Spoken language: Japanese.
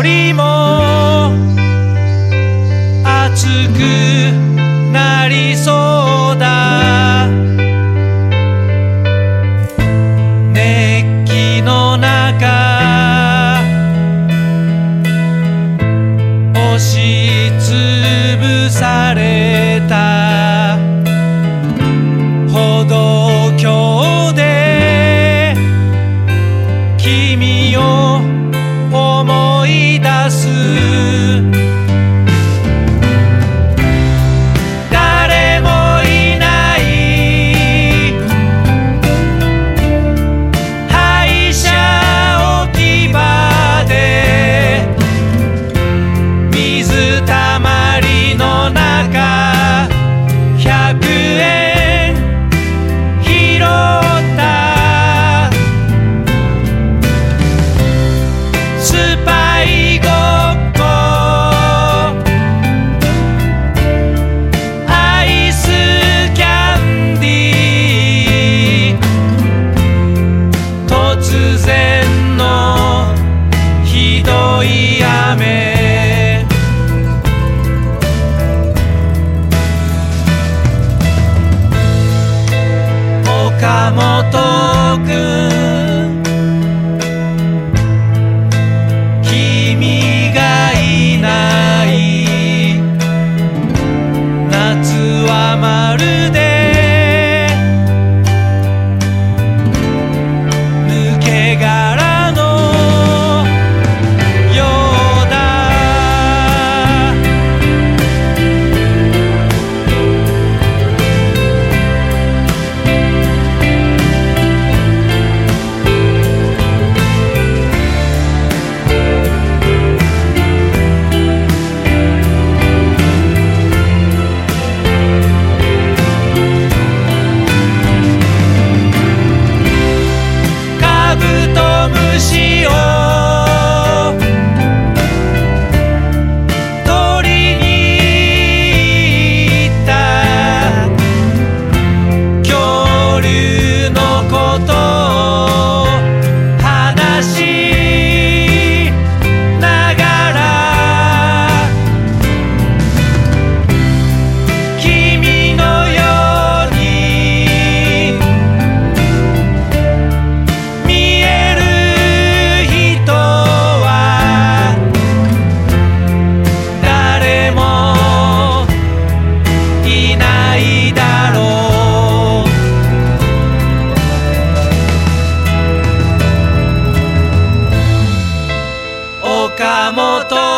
よりも熱くなりそうだ。熱気の中押しつぶされた。歩道橋で君を是い雨岡本君。君がいない。夏はまだ Moto.